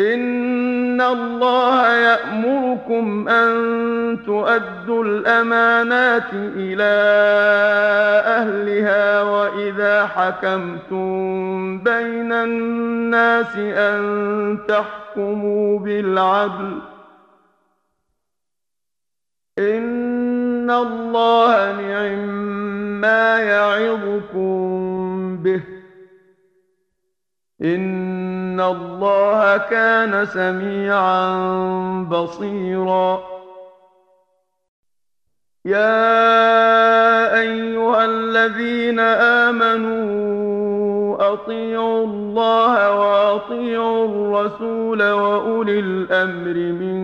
ان الله يأمركم ان تؤدوا الامانات إلى اهلها واذا حكمتم بين الناس ان تحكموا بالعدل ان الله نعم ما يعظكم به ان الله كان سميعا بصيرا يا ايها الذين امنوا اطيعوا الله واطيعوا الرسول واولي الامر من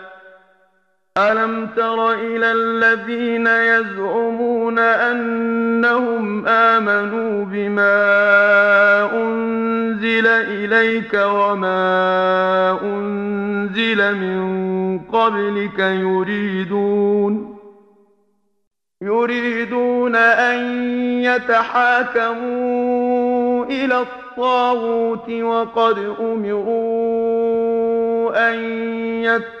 ألم تر إلى الذين يزعمون أنهم آمنوا بما أنزل إليك وما أنزل من قبلك يريدون يريدون أن يتحاكموا إلى الطاغوت وقد أمروا أن يتحاكموا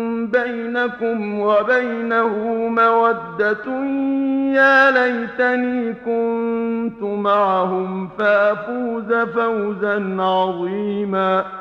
بينكم وبينه مودة يا ليتني كنت معهم فأفوز فوزا عظيما